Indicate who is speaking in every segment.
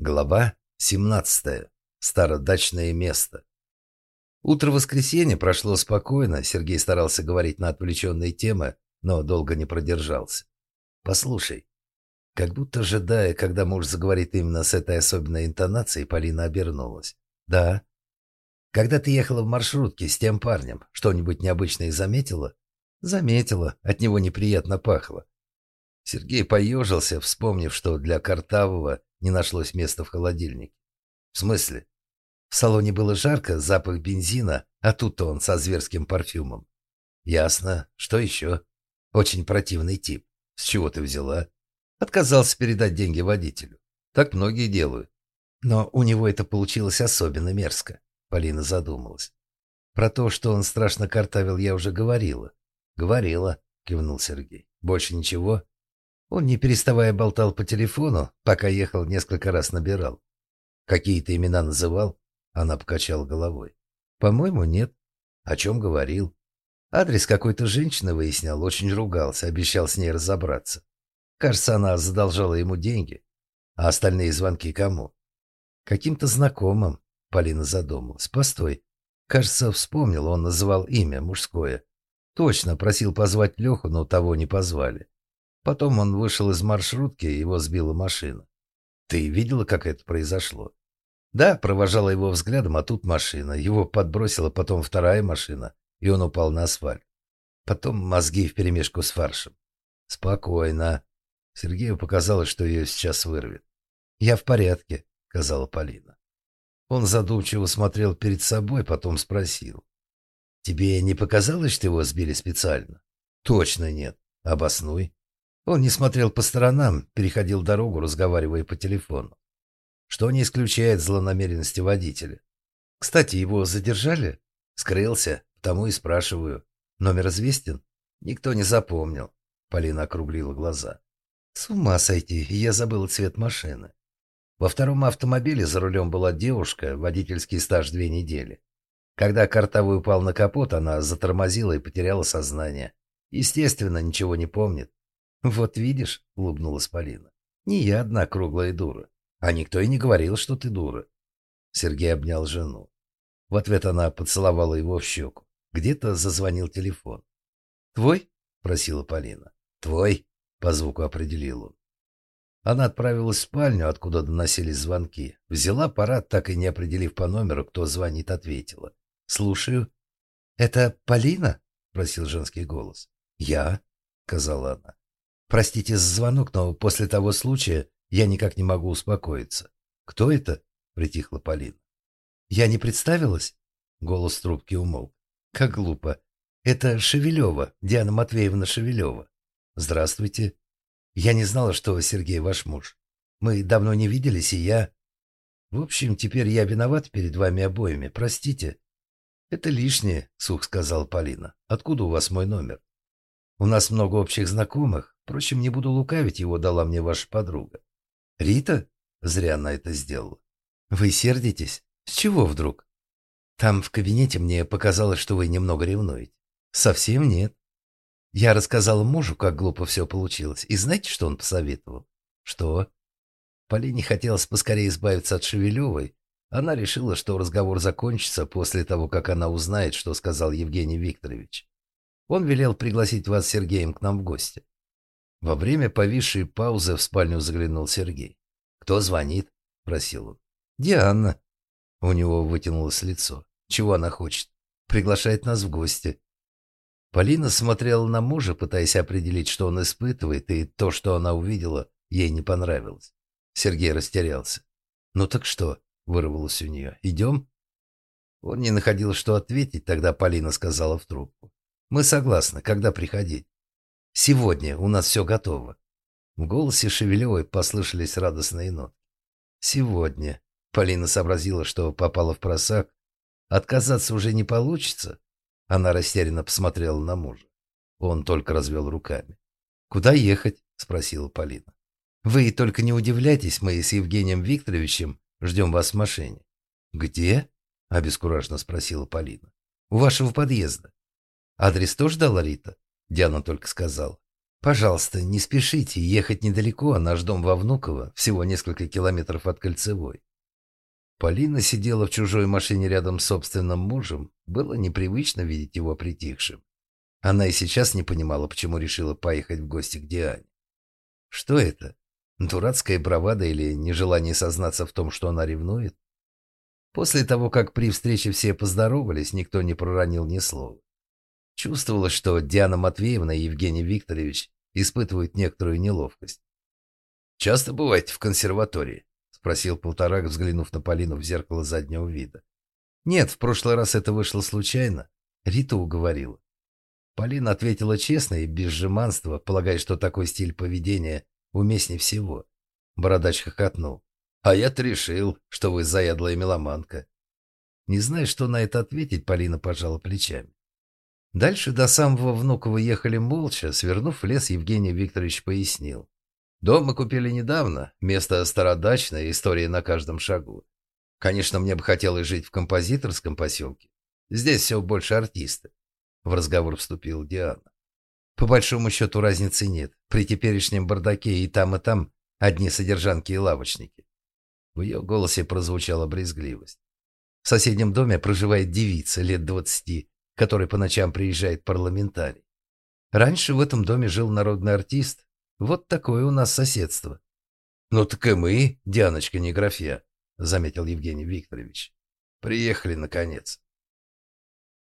Speaker 1: Глава 17. Стародачное место. Утро воскресенья прошло спокойно, Сергей старался говорить на отвлеченные темы, но долго не продержался. «Послушай». Как будто ожидая, когда муж заговорит именно с этой особенной интонацией, Полина обернулась. «Да». «Когда ты ехала в маршрутке с тем парнем, что-нибудь необычное заметила?» «Заметила. От него неприятно пахло». Сергей поежился, вспомнив, что для Картавого не нашлось места в холодильнике. В смысле? В салоне было жарко, запах бензина, а тут он со зверским парфюмом. Ясно. Что еще? Очень противный тип. С чего ты взяла? Отказался передать деньги водителю. Так многие делают. Но у него это получилось особенно мерзко. Полина задумалась. Про то, что он страшно картавил, я уже говорила. Говорила, кивнул Сергей. Больше ничего? Он, не переставая, болтал по телефону, пока ехал, несколько раз набирал. Какие-то имена называл? Она покачала головой. По-моему, нет. О чем говорил? Адрес какой-то женщины выяснял, очень ругался, обещал с ней разобраться. Кажется, она задолжала ему деньги. А остальные звонки кому? Каким-то знакомым, Полина задумалась. Постой. Кажется, вспомнил, он называл имя мужское. Точно, просил позвать Леху, но того не позвали. Потом он вышел из маршрутки, его сбила машина. Ты видела, как это произошло? Да, провожала его взглядом, а тут машина. Его подбросила потом вторая машина, и он упал на асфальт. Потом мозги вперемешку с фаршем. Спокойно. Сергею показалось, что ее сейчас вырвет. «Я в порядке», — сказала Полина. Он задумчиво смотрел перед собой, потом спросил. «Тебе не показалось, что его сбили специально?» «Точно нет. Обоснуй». Он не смотрел по сторонам, переходил дорогу, разговаривая по телефону. Что не исключает злонамеренности водителя. Кстати, его задержали? Скрылся, потому и спрашиваю. Номер известен? Никто не запомнил. Полина округлила глаза. С ума сойти, я забыла цвет машины. Во втором автомобиле за рулем была девушка, водительский стаж две недели. Когда Картавый упал на капот, она затормозила и потеряла сознание. Естественно, ничего не помнит. «Вот видишь», — улыбнулась Полина, — «не я одна круглая дура. А никто и не говорил, что ты дура». Сергей обнял жену. В ответ она поцеловала его в щеку. Где-то зазвонил телефон. «Твой?» — просила Полина. «Твой», — по звуку определил он. Она отправилась в спальню, откуда доносились звонки. Взяла аппарат, так и не определив по номеру, кто звонит, ответила. «Слушаю». «Это Полина?» — просил женский голос. «Я», — сказала она. Простите за звонок, но после того случая я никак не могу успокоиться. Кто это? Притихла Полина. Я не представилась? Голос трубки умолк. Как глупо. Это Шевелева, Диана Матвеевна Шевелева. Здравствуйте. Я не знала, что Сергей ваш муж. Мы давно не виделись, и я... В общем, теперь я виноват перед вами обоими. Простите. Это лишнее, сух сказал Полина. Откуда у вас мой номер? У нас много общих знакомых. Впрочем, не буду лукавить, его дала мне ваша подруга. Рита? Зря она это сделала. Вы сердитесь? С чего вдруг? Там в кабинете мне показалось, что вы немного ревнуете. Совсем нет. Я рассказала мужу, как глупо все получилось. И знаете, что он посоветовал? Что? Полине хотелось поскорее избавиться от Шевелевой. Она решила, что разговор закончится после того, как она узнает, что сказал Евгений Викторович. Он велел пригласить вас с Сергеем к нам в гости. Во время повисшей паузы в спальню заглянул Сергей. «Кто звонит?» – просил он. «Диана». У него вытянулось лицо. «Чего она хочет?» «Приглашает нас в гости». Полина смотрела на мужа, пытаясь определить, что он испытывает, и то, что она увидела, ей не понравилось. Сергей растерялся. «Ну так что?» – вырвалось у нее. «Идем?» Он не находил, что ответить, тогда Полина сказала в трубку. «Мы согласны. Когда приходить?» Сегодня у нас все готово. В голосе Шевелевой послышались радостные ноты. Сегодня. Полина сообразила, что попала в просак. Отказаться уже не получится. Она растерянно посмотрела на мужа. Он только развел руками. «Куда ехать?» – спросила Полина. «Вы только не удивляйтесь, мы с Евгением Викторовичем ждем вас в машине». «Где?» – обескураженно спросила Полина. «У вашего подъезда». «Адрес тоже дала Рита?» Диана только сказал. «Пожалуйста, не спешите, ехать недалеко, а наш дом во Внуково, всего несколько километров от Кольцевой». Полина сидела в чужой машине рядом с собственным мужем. Было непривычно видеть его притихшим. Она и сейчас не понимала, почему решила поехать в гости к Диане. Что это? Дурацкая бравада или нежелание сознаться в том, что она ревнует? После того, как при встрече все поздоровались, никто не проронил ни слова. Чувствовалось, что Диана Матвеевна и Евгений Викторович испытывают некоторую неловкость. «Часто бываете в консерватории?» — спросил Полторак, взглянув на Полину в зеркало заднего вида. «Нет, в прошлый раз это вышло случайно. Рита уговорила». Полина ответила честно и без жеманства, полагая, что такой стиль поведения уместнее всего. Бородач хохотнул. «А я-то решил, что вы заядлая меломанка». Не зная, что на это ответить, Полина пожала плечами. Дальше до самого Внуково ехали молча, свернув в лес, Евгений Викторович пояснил. «Дом мы купили недавно, место стародачное, история на каждом шагу. Конечно, мне бы хотелось жить в композиторском поселке. Здесь все больше артисты». В разговор вступила Диана. «По большому счету разницы нет. При теперешнем бардаке и там, и там одни содержанки и лавочники». В ее голосе прозвучала брезгливость. В соседнем доме проживает девица лет двадцати, который по ночам приезжает парламентарий. Раньше в этом доме жил народный артист. Вот такое у нас соседство. Ну так и мы, Дианочка, не графья, заметил Евгений Викторович. Приехали, наконец.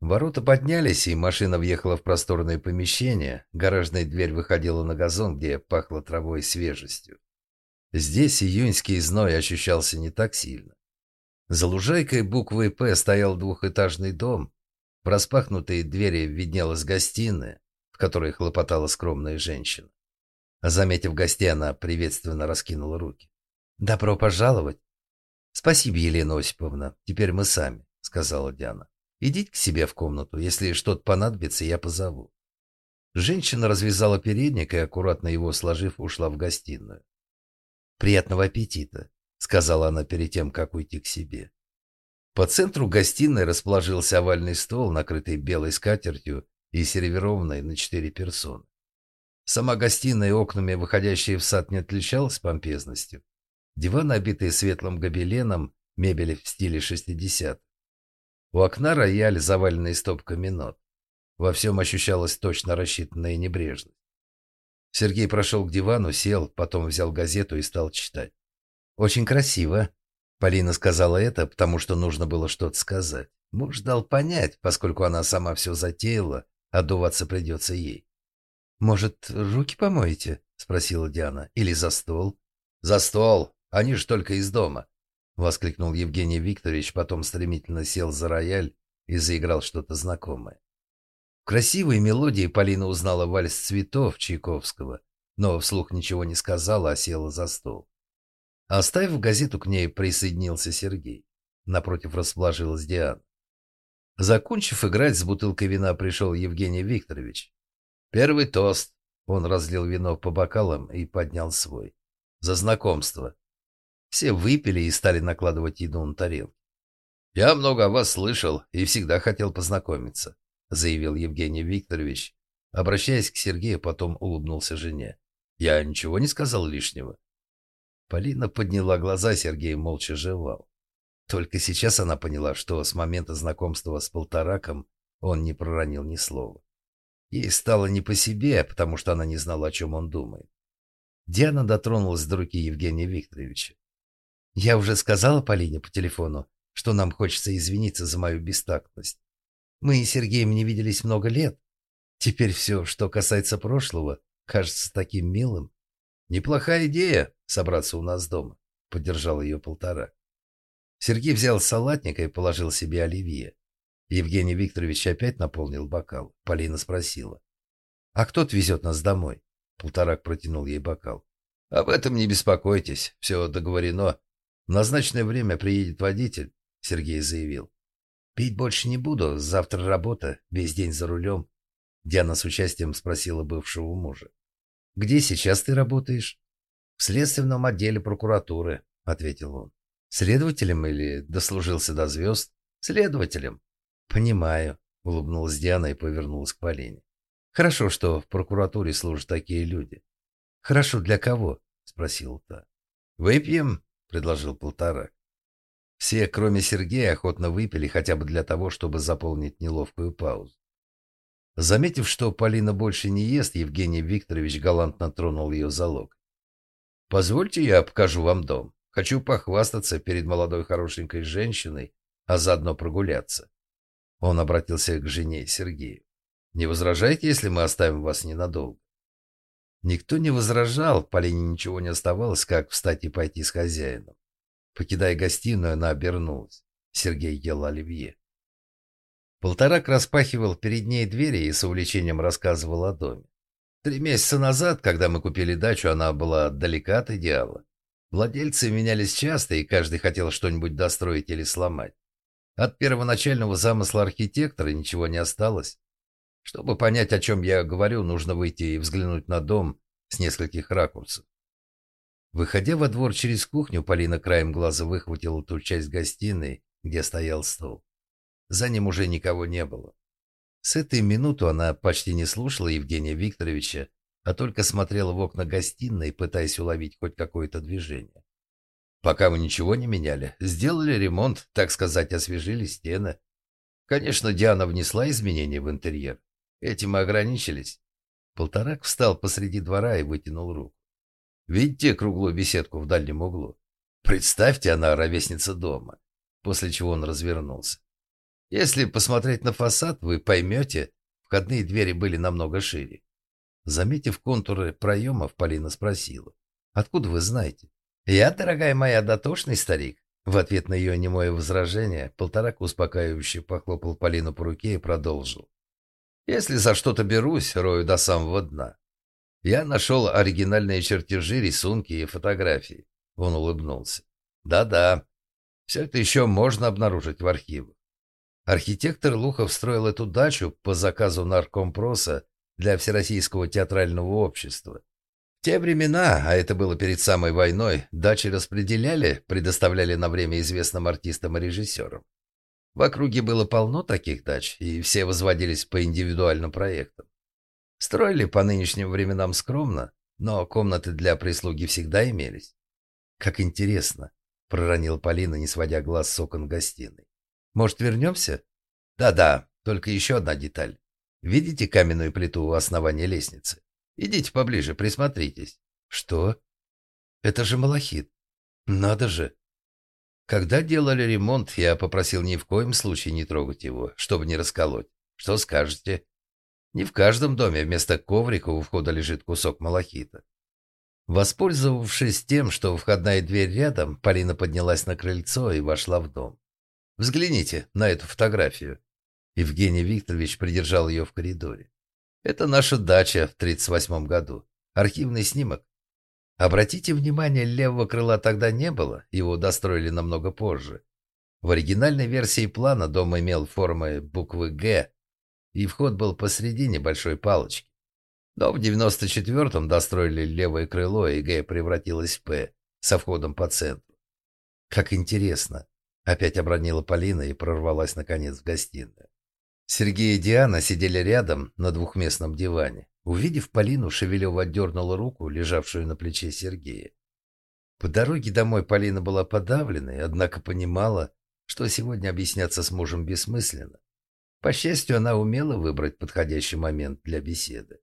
Speaker 1: Ворота поднялись, и машина въехала в просторное помещение. Гаражная дверь выходила на газон, где пахло травой и свежестью. Здесь июньский зной ощущался не так сильно. За лужайкой буквой «П» стоял двухэтажный дом, в распахнутые двери виднелась гостиная, в которой хлопотала скромная женщина. Заметив гостей, она приветственно раскинула руки. «Добро пожаловать!» «Спасибо, Елена Осиповна, теперь мы сами», — сказала Диана. «Идите к себе в комнату, если что-то понадобится, я позову». Женщина развязала передник и, аккуратно его сложив, ушла в гостиную. «Приятного аппетита», — сказала она перед тем, как уйти к себе. По центру гостиной расположился овальный стол, накрытый белой скатертью и сервированный на четыре персоны. Сама гостиная окнами, выходящие в сад, не отличалась помпезностью. Диваны, обитые светлым гобеленом, мебель в стиле 60 У окна рояль, заваленный стопками нот. Во всем ощущалась точно рассчитанная небрежность. Сергей прошел к дивану, сел, потом взял газету и стал читать. «Очень красиво», Полина сказала это, потому что нужно было что-то сказать. Муж дал понять, поскольку она сама все затеяла, отдуваться придется ей. «Может, руки помоете?» — спросила Диана. «Или за стол?» «За стол! Они же только из дома!» — воскликнул Евгений Викторович, потом стремительно сел за рояль и заиграл что-то знакомое. В красивой мелодии Полина узнала вальс цветов Чайковского, но вслух ничего не сказала, а села за стол. Оставив газету, к ней присоединился Сергей. Напротив расположилась Диана. Закончив играть, с бутылкой вина пришел Евгений Викторович. Первый тост. Он разлил вино по бокалам и поднял свой. За знакомство. Все выпили и стали накладывать еду на тарелки. «Я много о вас слышал и всегда хотел познакомиться», заявил Евгений Викторович. Обращаясь к Сергею, потом улыбнулся жене. «Я ничего не сказал лишнего?» Полина подняла глаза, Сергей молча жевал. Только сейчас она поняла, что с момента знакомства с Полтораком он не проронил ни слова. Ей стало не по себе, потому что она не знала, о чем он думает. Диана дотронулась до руки Евгения Викторовича. «Я уже сказала Полине по телефону, что нам хочется извиниться за мою бестактность. Мы с Сергеем не виделись много лет. Теперь все, что касается прошлого, кажется таким милым. Неплохая идея собраться у нас дома, поддержал ее полтора. Сергей взял салатника и положил себе оливье. Евгений Викторович опять наполнил бокал. Полина спросила. «А кто отвезет нас домой?» Полторак протянул ей бокал. «Об этом не беспокойтесь, все договорено. В назначенное время приедет водитель», — Сергей заявил. «Пить больше не буду, завтра работа, весь день за рулем», — Диана с участием спросила бывшего мужа. «Где сейчас ты работаешь?» «В следственном отделе прокуратуры», — ответил он. «Следователем или дослужился до звезд?» «Следователем». «Понимаю», — улыбнулась Диана и повернулась к Полине. Хорошо, что в прокуратуре служат такие люди. Хорошо для кого? Спросил та. Выпьем, предложил полтора. Все, кроме Сергея, охотно выпили хотя бы для того, чтобы заполнить неловкую паузу. Заметив, что Полина больше не ест, Евгений Викторович галантно тронул ее за локоть. «Позвольте, я покажу вам дом. Хочу похвастаться перед молодой хорошенькой женщиной, а заодно прогуляться». Он обратился к жене Сергею. «Не возражайте, если мы оставим вас ненадолго?» Никто не возражал, Полине ничего не оставалось, как встать и пойти с хозяином. Покидая гостиную, она обернулась. Сергей ел оливье. Полторак распахивал перед ней двери и с увлечением рассказывал о доме. Три месяца назад, когда мы купили дачу, она была далека от идеала. Владельцы менялись часто, и каждый хотел что-нибудь достроить или сломать. От первоначального замысла архитектора ничего не осталось. Чтобы понять, о чем я говорю, нужно выйти и взглянуть на дом с нескольких ракурсов. Выходя во двор через кухню, Полина краем глаза выхватила ту часть гостиной, где стоял стол. За ним уже никого не было. С этой минуты она почти не слушала Евгения Викторовича, а только смотрела в окна гостиной, пытаясь уловить хоть какое-то движение. Пока мы ничего не меняли, сделали ремонт, так сказать, освежили стены. Конечно, Диана внесла изменения в интерьер. Этим мы ограничились. Полторак встал посреди двора и вытянул руку. Видите круглую беседку в дальнем углу? Представьте, она ровесница дома. После чего он развернулся. Если посмотреть на фасад, вы поймете, входные двери были намного шире. Заметив контуры проемов, Полина спросила. «Откуда вы знаете?» «Я, дорогая моя, дотошный старик». В ответ на ее немое возражение, полторак успокаивающе похлопал Полину по руке и продолжил. «Если за что-то берусь, рою до самого дна. Я нашел оригинальные чертежи, рисунки и фотографии». Он улыбнулся. «Да-да, все это еще можно обнаружить в архивах. Архитектор Лухов строил эту дачу по заказу наркомпроса для Всероссийского театрального общества. В те времена, а это было перед самой войной, дачи распределяли, предоставляли на время известным артистам и режиссерам. В округе было полно таких дач, и все возводились по индивидуальным проектам. Строили по нынешним временам скромно, но комнаты для прислуги всегда имелись. «Как интересно», — проронила Полина, не сводя глаз с окон гостиной. Может, вернемся? Да-да, только еще одна деталь. Видите каменную плиту у основания лестницы? Идите поближе, присмотритесь. Что? Это же малахит. Надо же. Когда делали ремонт, я попросил ни в коем случае не трогать его, чтобы не расколоть. Что скажете? Не в каждом доме вместо коврика у входа лежит кусок малахита. Воспользовавшись тем, что входная дверь рядом, Полина поднялась на крыльцо и вошла в дом. Взгляните на эту фотографию. Евгений Викторович придержал ее в коридоре. Это наша дача в 38 году. Архивный снимок. Обратите внимание, левого крыла тогда не было, его достроили намного позже. В оригинальной версии плана дом имел формы буквы «Г», и вход был посредине большой палочки. Но в 94-м достроили левое крыло, и «Г» превратилось в «П» со входом по центру. Как интересно. Опять обронила Полина и прорвалась наконец в гостиную. Сергей и Диана сидели рядом на двухместном диване. Увидев Полину, Шевелева отдернула руку, лежавшую на плече Сергея. По дороге домой Полина была подавленной, однако понимала, что сегодня объясняться с мужем бессмысленно. По счастью, она умела выбрать подходящий момент для беседы.